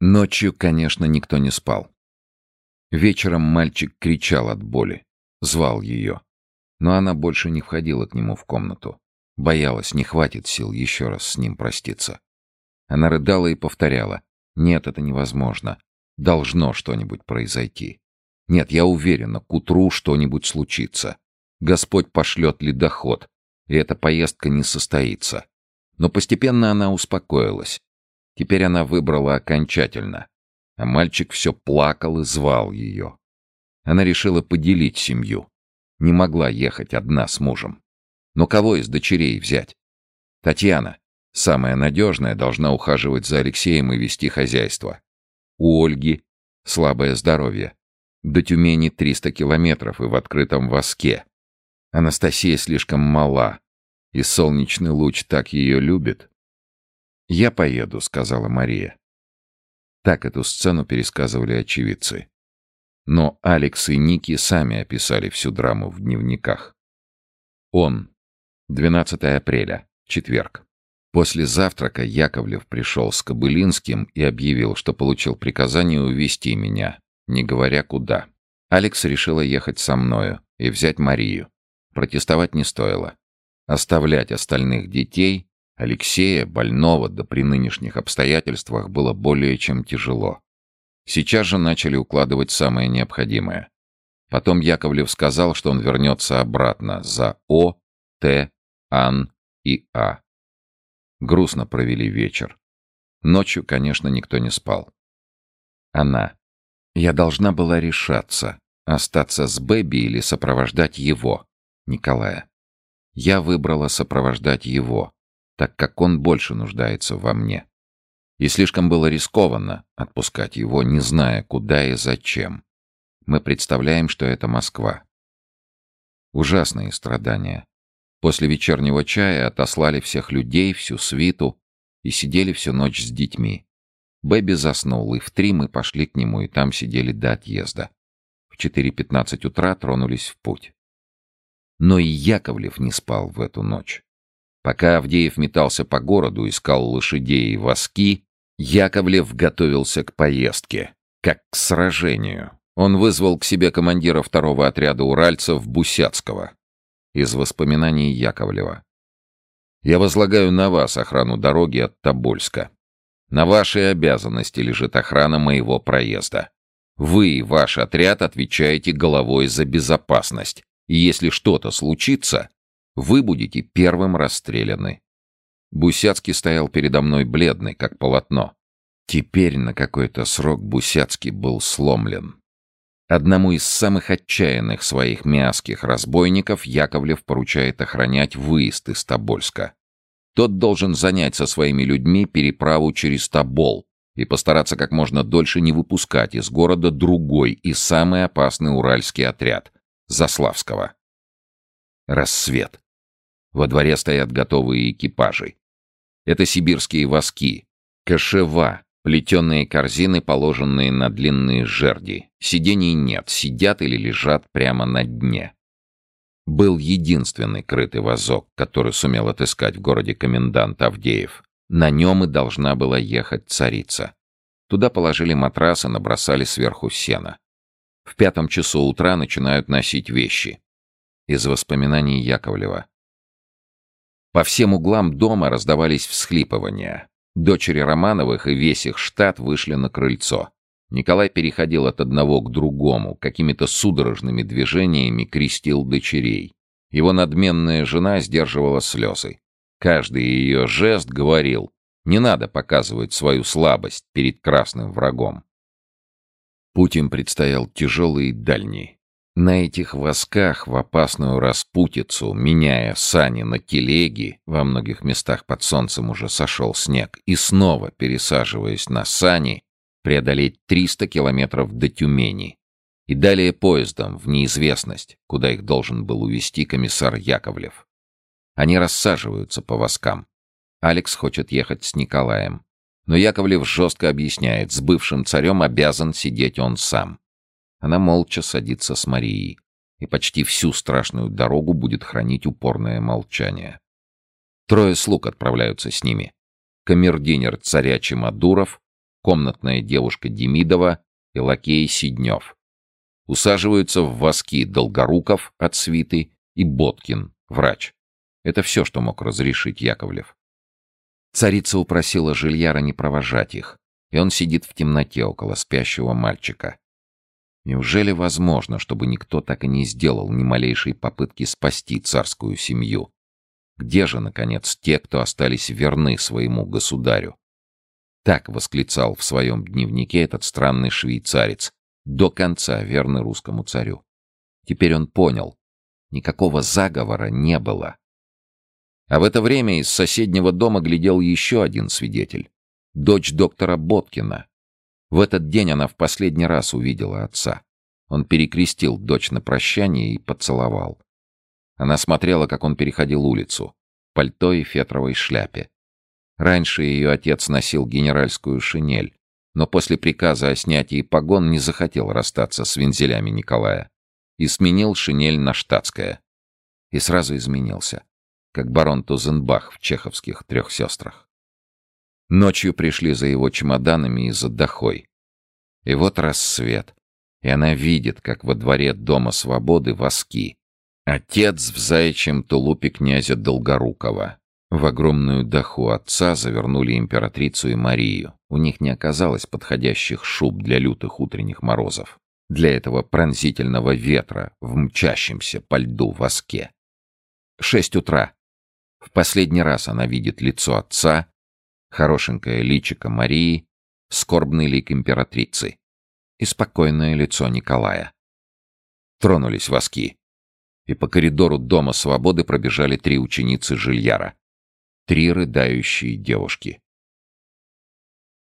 Ночью, конечно, никто не спал. Вечером мальчик кричал от боли, звал ее. Но она больше не входила к нему в комнату. Боялась, не хватит сил еще раз с ним проститься. Она рыдала и повторяла. «Нет, это невозможно. Должно что-нибудь произойти. Нет, я уверена, к утру что-нибудь случится. Господь пошлет ледоход, и эта поездка не состоится». Но постепенно она успокоилась. Теперь она выбрала окончательно. А мальчик все плакал и звал ее. Она решила поделить семью. Не могла ехать одна с мужем. Но кого из дочерей взять? Татьяна, самая надежная, должна ухаживать за Алексеем и вести хозяйство. У Ольги слабое здоровье. До Тюмени 300 километров и в открытом воске. Анастасия слишком мала, и солнечный луч так ее любит. «Я поеду», — сказала Мария. Так эту сцену пересказывали очевидцы. Но Алекс и Ники сами описали всю драму в дневниках. Он. 12 апреля. Четверг. После завтрака Яковлев пришел с Кобылинским и объявил, что получил приказание увезти меня, не говоря куда. Алекс решила ехать со мною и взять Марию. Протестовать не стоило. Оставлять остальных детей Алексея, больного, да при нынешних обстоятельствах было более чем тяжело. Сейчас же начали укладывать самое необходимое. Потом Яковлев сказал, что он вернется обратно за О, Т, Ан и А. Грустно провели вечер. Ночью, конечно, никто не спал. Она. Я должна была решаться, остаться с Бэби или сопровождать его, Николая. Я выбрала сопровождать его так как он больше нуждается во мне. И слишком было рискованно отпускать его, не зная, куда и зачем. Мы представляем, что это Москва. Ужасные страдания. После вечернего чая отослали всех людей, всю свиту, и сидели всю ночь с детьми. Бэби заснул, и в три мы пошли к нему, и там сидели до отъезда. В 4.15 утра тронулись в путь. Но и Яковлев не спал в эту ночь. Пока Авдеев метался по городу, искал лошадей и воски, Яковлев готовился к поездке, как к сражению. Он вызвал к себе командира второго отряда уральцев Бусяцкого. Из воспоминаний Яковлева. «Я возлагаю на вас охрану дороги от Тобольска. На вашей обязанности лежит охрана моего проезда. Вы и ваш отряд отвечаете головой за безопасность. И если что-то случится, вы будете первым расстреляны. Бусяцкий стоял передо мной бледный, как полотно. Теперь на какой-то срок Бусяцкий был сломлен. Одному из самых отчаянных своих мяских разбойников Яковлев поручает охранять выезд из Тобольска. Тот должен занять со своими людьми переправу через Тобол и постараться как можно дольше не выпускать из города другой и самый опасный уральский отряд — Заславского. Рассвет. Во дворе стоят готовые экипажи. Это сибирские воски, кашева, плетеные корзины, положенные на длинные жерди. Сидений нет, сидят или лежат прямо на дне. Был единственный крытый вазок, который сумел отыскать в городе комендант Авдеев. На нем и должна была ехать царица. Туда положили матрас и набросали сверху сена. В пятом часу утра начинают носить вещи. Из воспоминаний Яковлева. По всем углам дома раздавались всхлипывания. Дочери Романовых и весь их штат вышли на крыльцо. Николай переходил от одного к другому, какими-то судорожными движениями крестил дочерей. Его надменная жена сдерживала слезы. Каждый ее жест говорил, не надо показывать свою слабость перед красным врагом. Путь им предстоял тяжелый и дальний. На этих восках в опасную распутицу, меняя сани на телеги, во многих местах под солнцем уже сошел снег, и снова, пересаживаясь на сани, преодолеть 300 километров до Тюмени. И далее поездом в неизвестность, куда их должен был увезти комиссар Яковлев. Они рассаживаются по воскам. Алекс хочет ехать с Николаем. Но Яковлев жестко объясняет, с бывшим царем обязан сидеть он сам. Она молча садится с Марией и почти всю страшную дорогу будет хранить упорное молчание. Трое слуг отправляются с ними. Камердинер царя Чемадуров, комнатная девушка Демидова и лакей Сиднев. Усаживаются в воски Долгоруков от свиты и Боткин, врач. Это все, что мог разрешить Яковлев. Царица упросила Жильяра не провожать их, и он сидит в темноте около спящего мальчика. Неужели возможно, чтобы никто так и не сделал ни малейшей попытки спасти царскую семью? Где же, наконец, те, кто остались верны своему государю? Так восклицал в своем дневнике этот странный швейцарец, до конца верный русскому царю. Теперь он понял, никакого заговора не было. А в это время из соседнего дома глядел еще один свидетель. Дочь доктора Боткина, в этот день она в последний раз увидела отца. Он перекрестил дочь на прощание и поцеловал. Она смотрела, как он переходил улицу, пальто и фетровой шляпе. Раньше ее отец носил генеральскую шинель, но после приказа о снятии погон не захотел расстаться с вензелями Николая и сменил шинель на штатское. И сразу изменился, как барон Тузенбах в чеховских трех сестрах. Ночью пришли за его чемоданами и за дохой. И вот рассвет, и она видит, как во дворе Дома Свободы воски. Отец в заячьем тулупе князя Долгорукова. В огромную даху отца завернули императрицу и Марию. У них не оказалось подходящих шуб для лютых утренних морозов. Для этого пронзительного ветра в мчащемся по льду воске. Шесть утра. В последний раз она видит лицо отца хорошенькое личико Марии, скорбный лик императрицы и спокойное лицо Николая. Тронулись воски, и по коридору Дома Свободы пробежали три ученицы Жильяра. Три рыдающие девушки.